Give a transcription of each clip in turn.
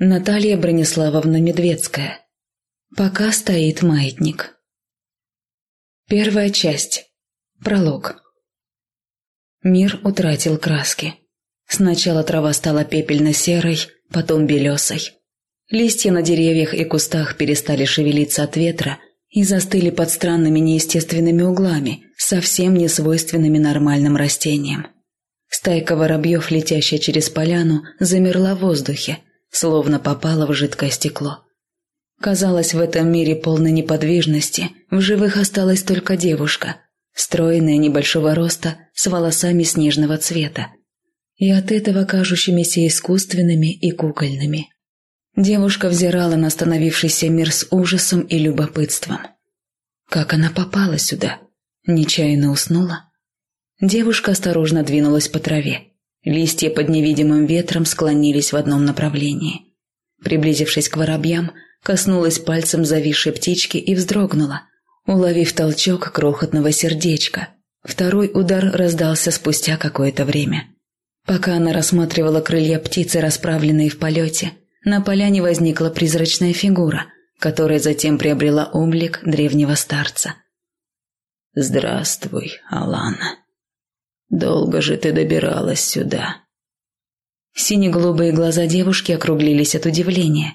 Наталья Брониславовна Медведская. Пока стоит маятник. Первая часть. Пролог. Мир утратил краски. Сначала трава стала пепельно-серой, потом белесой. Листья на деревьях и кустах перестали шевелиться от ветра и застыли под странными неестественными углами, совсем не свойственными нормальным растениям. Стайка воробьев, летящая через поляну, замерла в воздухе, словно попала в жидкое стекло. Казалось, в этом мире полной неподвижности в живых осталась только девушка, стройная небольшого роста, с волосами снежного цвета, и от этого кажущимися искусственными и кукольными. Девушка взирала на становившийся мир с ужасом и любопытством. Как она попала сюда? Нечаянно уснула? Девушка осторожно двинулась по траве. Листья под невидимым ветром склонились в одном направлении. Приблизившись к воробьям, коснулась пальцем зависшей птички и вздрогнула, уловив толчок крохотного сердечка. Второй удар раздался спустя какое-то время. Пока она рассматривала крылья птицы, расправленные в полете, на поляне возникла призрачная фигура, которая затем приобрела облик древнего старца. «Здравствуй, Алана», Долго же ты добиралась сюда?» Сине-голубые глаза девушки округлились от удивления.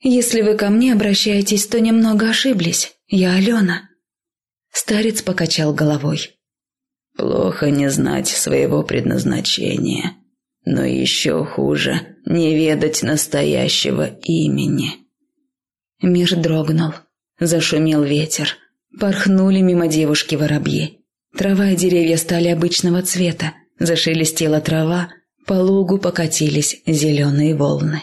«Если вы ко мне обращаетесь, то немного ошиблись. Я Алена». Старец покачал головой. «Плохо не знать своего предназначения, но еще хуже не ведать настоящего имени». Мир дрогнул, зашумел ветер, порхнули мимо девушки воробьи. Трава и деревья стали обычного цвета, зашелестела трава, по лугу покатились зеленые волны.